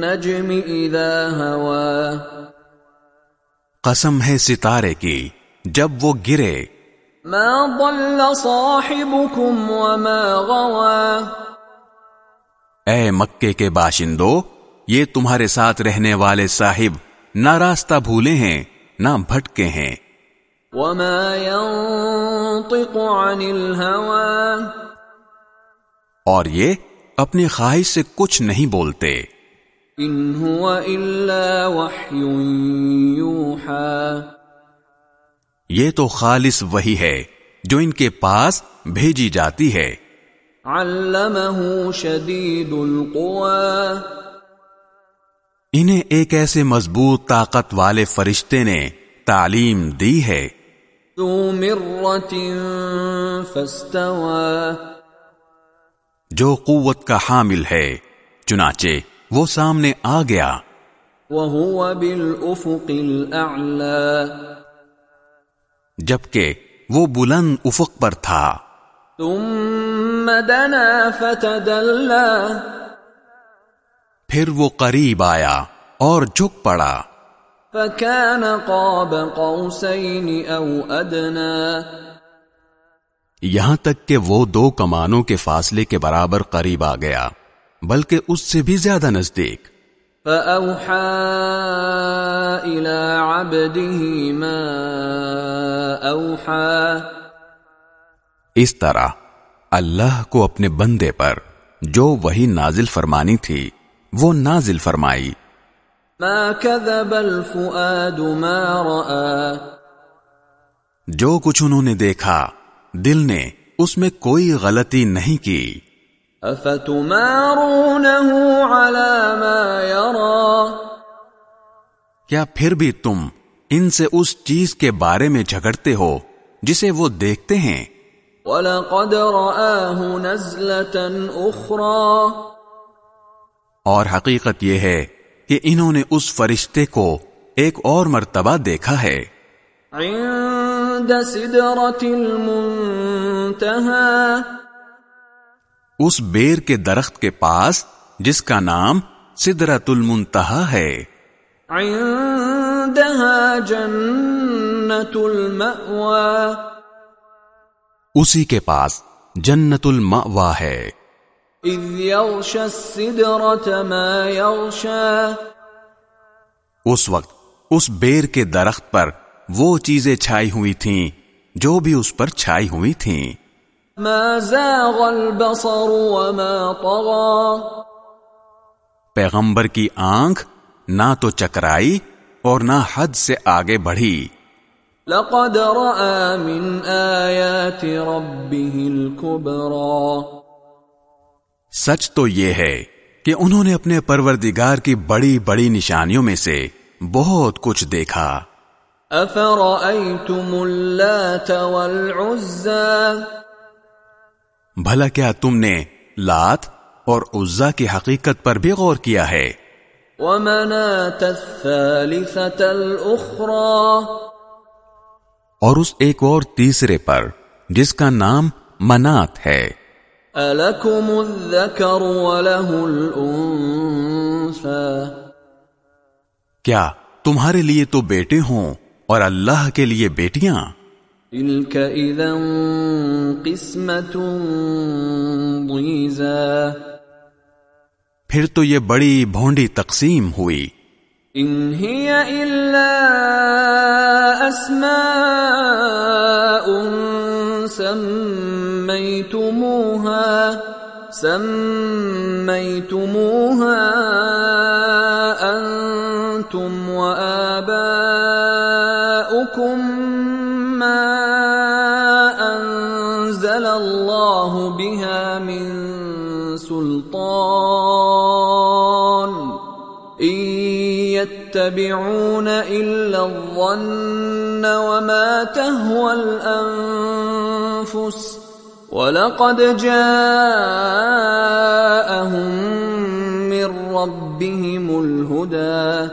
والنجم اذا ہوا قسم ہے ستارے کی جب وہ گرے۔ ما ضل صاحبكم وما غوا اے مکے کے باشندو یہ تمہارے ساتھ رہنے والے صاحب نہ راستہ بھولے ہیں نہ بھٹکے ہیں۔ وما ينطق عن الهوى. اور یہ اپنی خواہش سے کچھ نہیں بولتے۔ ان هو الا وحی یوحا یہ تو خالص وہی ہے جو ان کے پاس بھیجی جاتی ہے۔ علمه شدید القوا انہیں ایک ایسے مضبوط طاقت والے فرشتے نے تعلیم دی ہے۔ فاستوى۔ جو قوت کا حامل ہے چنانچہ وہ سامنے آ گیا۔ وهو بالافق الاعلى جبکہ وہ بلند افق پر تھا۔ ثم دنا فتدلى۔ پھر وہ قریب آیا اور جھک پڑا۔ فكان قاب قوسين او ادنى یہاں تک کہ وہ دو کمانوں کے فاصلے کے برابر قریب آ گیا۔ بلکہ اس سے بھی زیادہ نزدیک۔ فأوحى إلى عبده ما أوحى۔ اس طرح اللہ کو اپنے بندے پر جو وہی نازل فرمانی تھی وہ نازل فرمائی۔ ما كذب الفؤاد ما رأى۔ جو کچھ انہوں نے دیکھا دل نے اس میں کوئی غلطی نہیں کی۔ أفتمارونه على ما يرى؟ کیا پھر بھی تم ان سے اس چیز کے بارے میں جھگڑتے ہو جسے وہ دیکھتے ہیں؟ ولقد رآه نزلة أخرى۔ اور حقیقت یہ ہے کہ انہوں نے اس فرشتے کو ایک اور مرتبہ دیکھا ہے۔ عند سدرة المنتهى۔ اس بیر کے درخت کے پاس جس کا نام سدرت المنتہا ہے۔ عندها جنة المأوى۔ اسی کے پاس جنت المأوا ہے۔ إذ يغشى السدرة ما يغشى اس وقت اس بیر کے درخت پر وہ چیزیں چھائی ہوئی تھیں جو بھی اس پر چھائی ہوئی تھیں۔ ما زاغ البصر وما طغى. پیغمبر کی آنکھ نہ تو چکرائی اور نہ حد سے آگے بڑھی۔ لقد رأى من آيات ربه الكبرى. سچ تو یہ ہے کہ انہوں نے اپنے پروردگار کی بڑی بڑی نشانیوں میں سے بہت کچھ دیکھا۔ أفرأيتم اللات والعزى؟ بھلا کیا تم نے لات اور عزا کی حقیقت پر بھی غور کیا ہے؟ الأخرى. اور اس ایک اور تیسرے پر جس کا نام منات ہے۔ ألكم الذكر وله کیا تمہارے لیے تو بیٹے ہوں اور اللہ کے لیے بیٹیاں؟ تلك ضيزى. پھر تو یہ بڑی بھونڈی تقسیم ہوئی۔ إن هي إلا أسماء سميتموها سميتموها أنتم وآباؤكم. بها من سلطان إن يتبعون إلا الظن وما تهوى الأنفس ولقد جاءهم من ربهم الهدى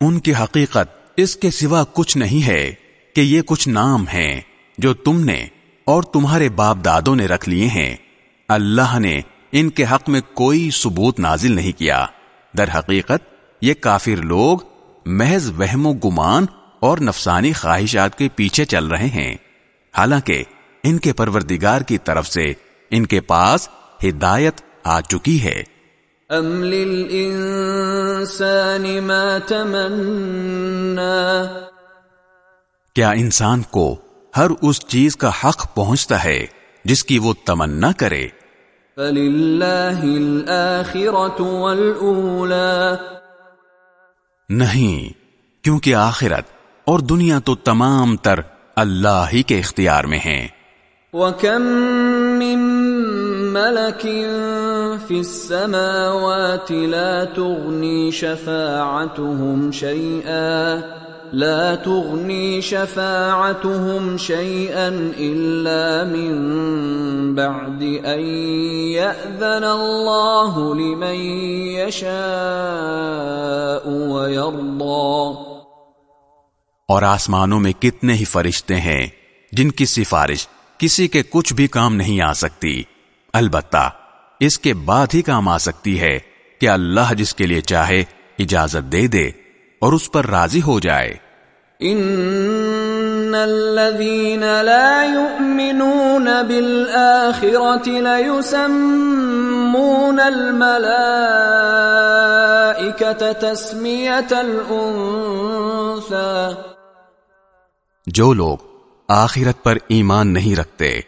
ان کی حقیقت اس کے سوا کچھ نہیں ہے کہ یہ کچھ نام ہیں جو تم نے اور تمہارے باپ دادوں نے رکھ لیے ہیں۔ اللہ نے ان کے حق میں کوئی ثبوت نازل نہیں کیا۔ در حقیقت یہ کافر لوگ محض وہم و گمان اور نفسانی خواہشات کے پیچھے چل رہے ہیں۔ حالانکہ ان کے پروردگار کی طرف سے ان کے پاس ہدایت آ چکی ہے۔ ام ما کیا انسان کو ہر اس چیز کا حق پہنچتا ہے جس کی وہ تمنا کرے۔ نہیں کیونکہ آخرت اور دنیا تو تمام تر اللہ ہی کے اختیار میں ہیں۔ وَكَم مِّن مَلَكٍ فِي السَّمَاوَاتِ لَا تُغْنِي شَفَاعَتُهُمْ شَيْئًا۔ لا تغني شفاعتهم شيئا إلا من بعد أن يأذن الله لمن يشاء ويرضى. اور آسمانوں میں کتنے ہی فرشتے ہیں جن کی سفارش کسی کے کچھ بھی کام نہیں آ سکتی۔ البتہ اس کے بعد ہی کام آ سکتی ہے کہ اللہ جس کے لیے چاہے اجازت دے دے۔ اور اس پر راضی ہو جائے۔ ان الذين لا يؤمنون بالآخرة ليسمون الملائكة تسمية الأنثى جو لوگ آخرت پر ایمان نہیں رکھتے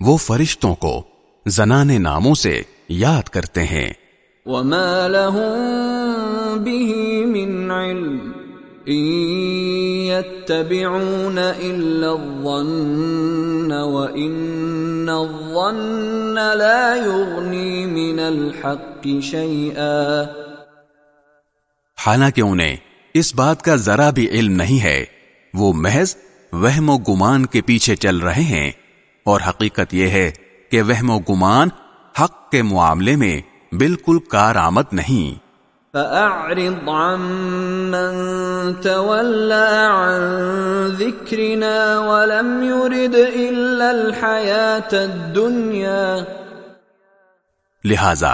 وہ فرشتوں کو زنانے ناموں سے یاد کرتے ہیں۔ وما لهم به من علم يتبعون إلا الظن وإن الظن لا يغني من الحق شيئا۔ حالانکہ انہیں اس بات کا ذرا بھی علم نہیں ہے، وہ محض وہم و گمان کے پیچھے چل رہے ہیں۔ اور حقیقت یہ ہے کہ وہم و گمان حق کے معاملے میں بالکل کارآمد نہیں۔ فأعرض عن من تولى عن ذكرنا ولم يرد إلا الحياة الدنيا۔ لہذا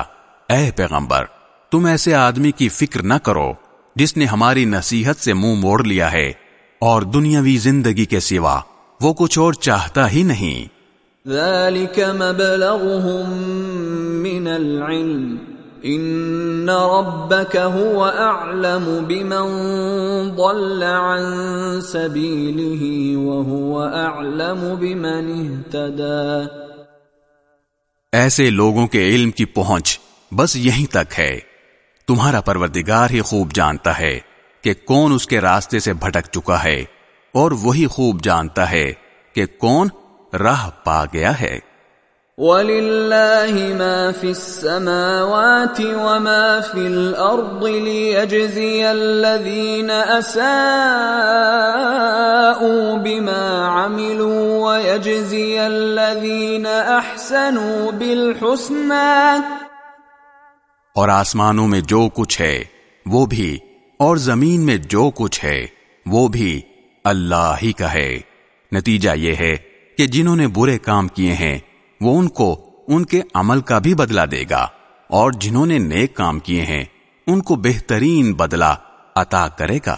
اے پیغمبر تم ایسے آدمی کی فکر نہ کرو جس نے ہماری نصیحت سے منہ موڑ لیا ہے اور دنیاوی زندگی کے سوا وہ کچھ اور چاہتا ہی نہیں۔ ذلك مبلغهم من العلم ان ربك هو اعلم بمن ضل عن سبيله وهو اعلم بمن اهتدى۔ ایسے لوگوں کے علم کی پہنچ بس یہیں تک ہے۔ تمہارا پروردگار ہی خوب جانتا ہے کہ کون اس کے راستے سے بھٹک چکا ہے اور وہی خوب جانتا ہے کہ کون راہ پا گیا ہے۔ وَلِلَّهِ مَا فِي السَّمَاوَاتِ وَمَا فِي الْأَرْضِ لِيَجْزِيَ الَّذِينَ أَسَاءُوا بِمَا عَمِلُوا وَيَجْزِيَ الَّذِينَ أَحْسَنُوا بِالْحُسْنَى۔ اور آسمانوں میں جو کچھ ہے وہ بھی اور زمین میں جو کچھ ہے وہ بھی اللہ ہی کا ہے۔ نتیجہ یہ ہے کہ جنہوں نے برے کام کیے ہیں، وہ ان کو ان کے عمل کا بھی بدلہ دے گا، اور جنہوں نے نیک کام کیے ہیں، ان کو بہترین بدلہ عطا کرے گا۔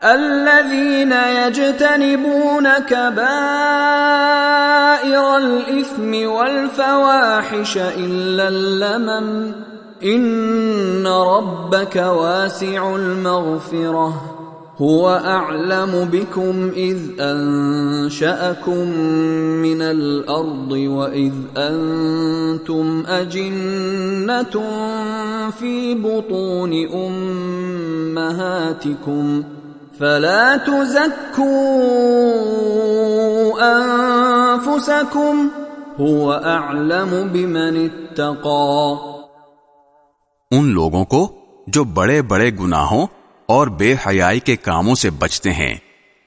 الذين يجتنبون كبائر الإثم والفواحش إلا اللمم إن ربك واسع المغفرة هو اعلم بكم اذ انشاكم من الارض واذ انتم اجنه في بطون امهاتكم فلا تزكوا انفسكم هو اعلم بمن اتقى ان لوگوں کو جو بڑے بڑے گناہوں اور بے حیائی کے کاموں سے بچتے ہیں۔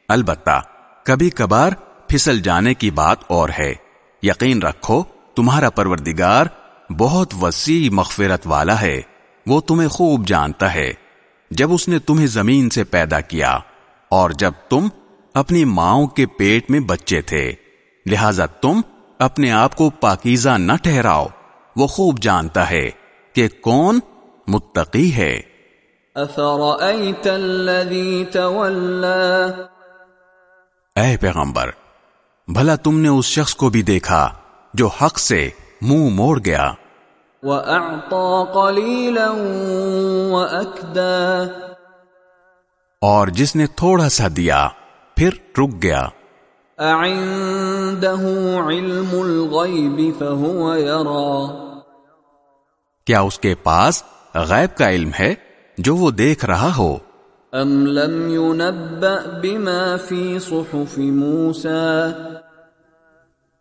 البتہ، کبھی کبھار پھسل جانے کی بات اور ہے۔ یقین رکھو، تمہارا پروردگار بہت وسیع مغفرت والا ہے۔ وہ تمہیں خوب جانتا ہے۔ جب اس نے تمہیں زمین سے پیدا کیا اور جب تم اپنی ماؤں کے پیٹ میں بچے تھے، لہذا تم اپنے آپ کو پاکیزہ نہ ٹھہراؤ۔ وہ خوب جانتا ہے کہ کون متقی ہے۔ اے پیغمبر بھلا تم نے اس شخص کو بھی دیکھا جو حق سے منہ مو موڑ گیا۔ اور جس نے تھوڑا سا دیا پھر رک گیا۔ علم کیا اس کے پاس غیب کا علم ہے؟ جو وہ دیکھ رہا ہو۔ ام لم ينبأ بما في صحف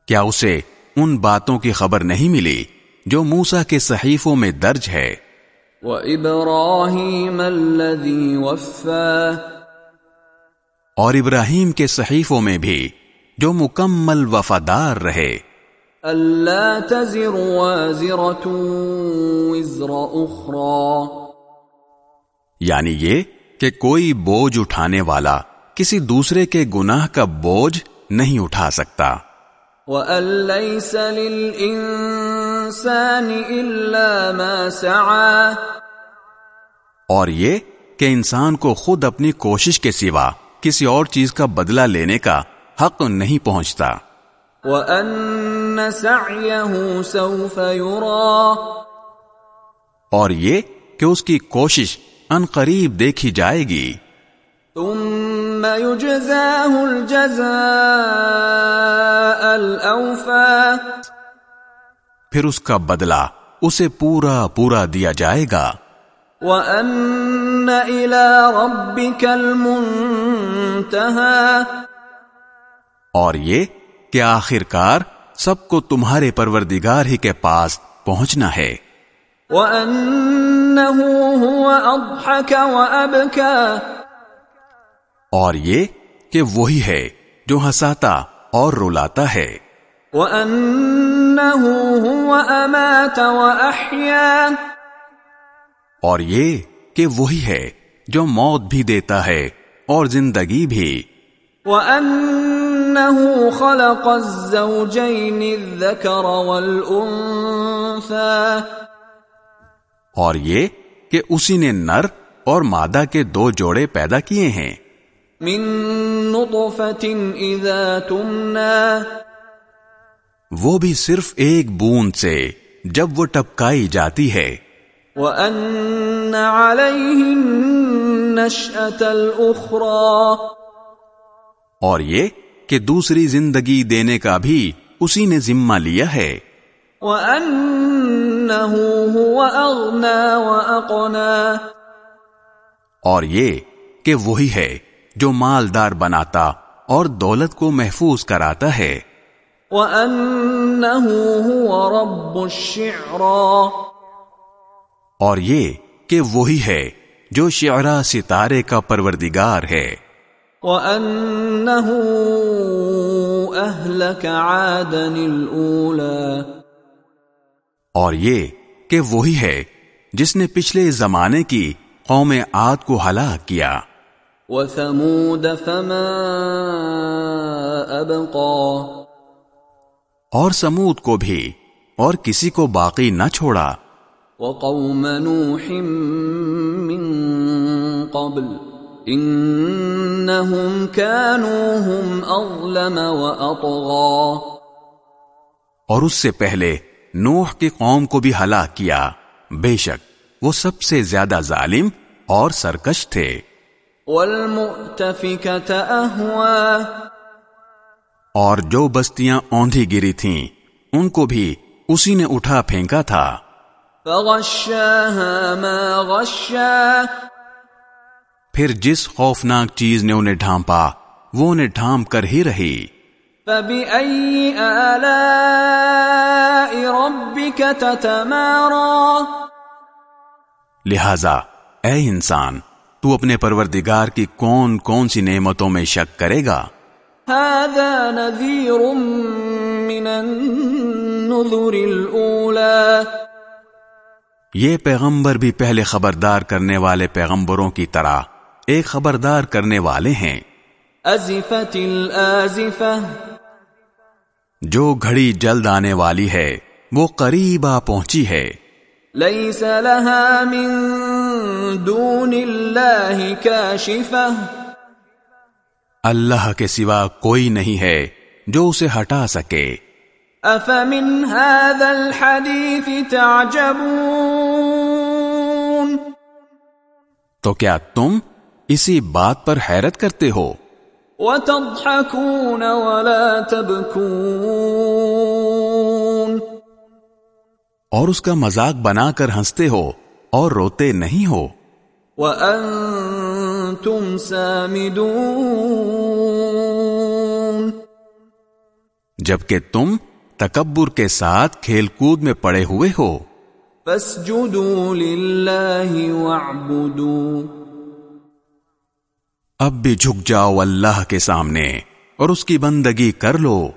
کیا اسے ان باتوں کی خبر نہیں ملی جو موسا کے صحیفوں میں درج ہے؟ وَإِبْرَاهِيمَ الَّذِي وَفَّى۔ اور ابراہیم کے صحیفوں میں بھی جو مکمل وفادار رہے۔ اللہ تزر وازرة وزر اخرى یعنی یہ کہ کوئی بوجھ اٹھانے والا کسی دوسرے کے گناہ کا بوجھ نہیں اٹھا سکتا۔ وَأَن لَيْسَ لِلْإِنسَانِ إِلَّا مَا سَعَى۔ اور یہ کہ انسان کو خود اپنی کوشش کے سوا کسی اور چیز کا بدلہ لینے کا حق نہیں پہنچتا۔ وَأَنَّ سَعْيَهُ سَوْفَ يُرَى۔ اور یہ کہ اس کی کوشش ان قریب دیکھی جائے گی۔ ثم يجزاه الجزاء پھر اس کا بدلہ اسے پورا پورا دیا جائے گا۔ وَأَنَّ إِلَىٰ رَبِّكَ الْمُنْتَهَى۔ اور یہ کہ آخر کار سب کو تمہارے پروردگار ہی کے پاس پہنچنا ہے۔ وَأَنَّهُ هُوَ أَضْحَكَ وَأَبْكَى۔ اور یہ کہ وہی ہے جو ہساتا اور رلاتا ہے۔ وَأَنَّهُ هُوَ أَمَاتَ وَأَحْيَا۔ اور یہ کہ وہی ہے جو موت بھی دیتا ہے اور زندگی بھی۔ وَأَنَّهُ خَلَقَ الزَّوْجَيْنِ الذَّكَرَ وَالْأُنثَى۔ اور یہ کہ اسی نے نر اور مادہ کے دو جوڑے پیدا کیے ہیں۔ من اذا تمنا وہ بھی صرف ایک بوند سے جب وہ ٹپکائی جاتی ہے۔ وَأَنَّ عَلَيْهِ النَّشْأَةَ الْأُخْرَى۔ اور یہ کہ دوسری زندگی دینے کا بھی اسی نے ذمہ لیا ہے۔ وَأَنَّهُ هُوَ أَغْنَى وَأَقْنَى اور یہ کہ وہی ہے جو مالدار بناتا اور دولت کو محفوظ کراتا ہے۔ وَأَنَّهُ هُوَ رَبُّ الشِّعْرَى اور یہ کہ وہی ہے جو شعرا ستارے کا پروردگار ہے۔ وَأَنَّهُ أَهْلَكَ عَادًا الْأُولَى اور یہ کہ وہی ہے جس نے پچھلے زمانے کی قوم عاد کو ہلاک کیا۔ وَثَمُودَ فَمَا أَبْقَى۔ اور سمود کو بھی اور کسی کو باقی نہ چھوڑا۔ وقوم نوح من قبل۔ انہم كانوا هم اظلم واطغى اور اس سے پہلے نوح کی قوم کو بھی ہلاک کیا۔ بے شک وہ سب سے زیادہ ظالم اور سرکش تھے۔ اور جو بستیاں اوندھی گری تھیں ان کو بھی اسی نے اٹھا پھینکا تھا۔ فغشاها ما غشا پھر جس خوفناک چیز نے انہیں ڈھانپا وہ انہیں ڈھانپ کر ہی رہی۔ فبأي آلاء ربك تتمارى؟ لہذا اے انسان تو اپنے پروردگار کی کون کون سی نعمتوں میں شک کرے گا؟ هذا نذير من النذر الأولى۔ یہ پیغمبر بھی پہلے خبردار کرنے والے پیغمبروں کی طرح ایک خبردار کرنے والے ہیں۔ أزفت الآزفة۔ جو گھڑی جلد آنے والی ہے وہ قریب آ پہنچی ہے۔ ليس لها من دون الله كاشفة۔ اللہ کے سوا کوئی نہیں ہے جو اسے ہٹا سکے۔ أفمن هذا الحديث تعجبون۔ تو کیا تم اسی بات پر حیرت کرتے ہو؟ وتضحكون ولا تبكون اور اس کا مذاق بنا کر ہنستے ہو اور روتے نہیں ہو۔ وأنتم سامدون جبکہ تم تکبر کے ساتھ کھیل کود میں پڑے ہوئے ہو۔ فاسجدوا لله واعبدوا اب بھی جھک جاؤ اللہ کے سامنے اور اس کی بندگی کر لو۔